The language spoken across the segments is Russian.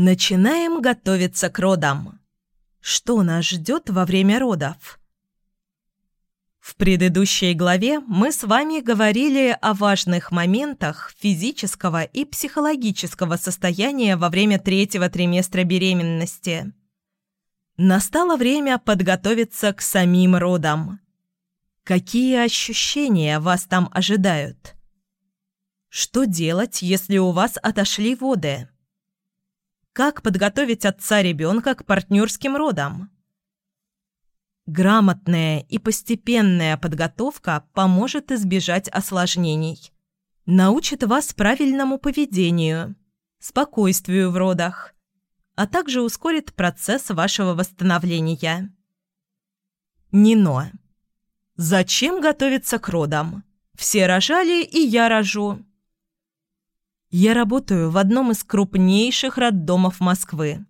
Начинаем готовиться к родам. Что нас ждет во время родов? В предыдущей главе мы с вами говорили о важных моментах физического и психологического состояния во время третьего триместра беременности. Настало время подготовиться к самим родам. Какие ощущения вас там ожидают? Что делать, если у вас отошли воды? Как подготовить отца ребенка к партнерским родам? Грамотная и постепенная подготовка поможет избежать осложнений. Научит вас правильному поведению, спокойствию в родах, а также ускорит процесс вашего восстановления. Нино. Зачем готовиться к родам? Все рожали, и я рожу. Я работаю в одном из крупнейших роддомов Москвы.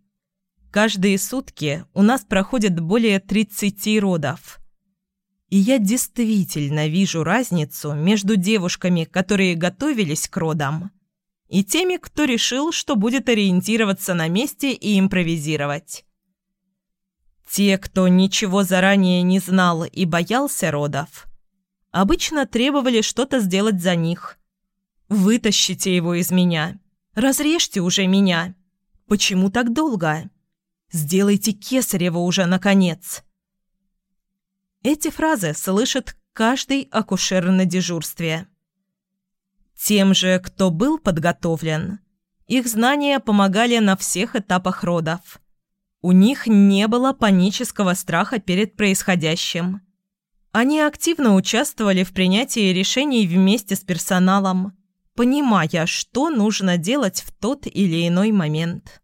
Каждые сутки у нас проходит более 30 родов. И я действительно вижу разницу между девушками, которые готовились к родам, и теми, кто решил, что будет ориентироваться на месте и импровизировать. Те, кто ничего заранее не знал и боялся родов, обычно требовали что-то сделать за них, Вытащите его из меня. Разрежьте уже меня. Почему так долго? Сделайте кесарево уже, наконец. Эти фразы слышит каждый акушер на дежурстве. Тем же, кто был подготовлен, их знания помогали на всех этапах родов. У них не было панического страха перед происходящим. Они активно участвовали в принятии решений вместе с персоналом, понимая, что нужно делать в тот или иной момент.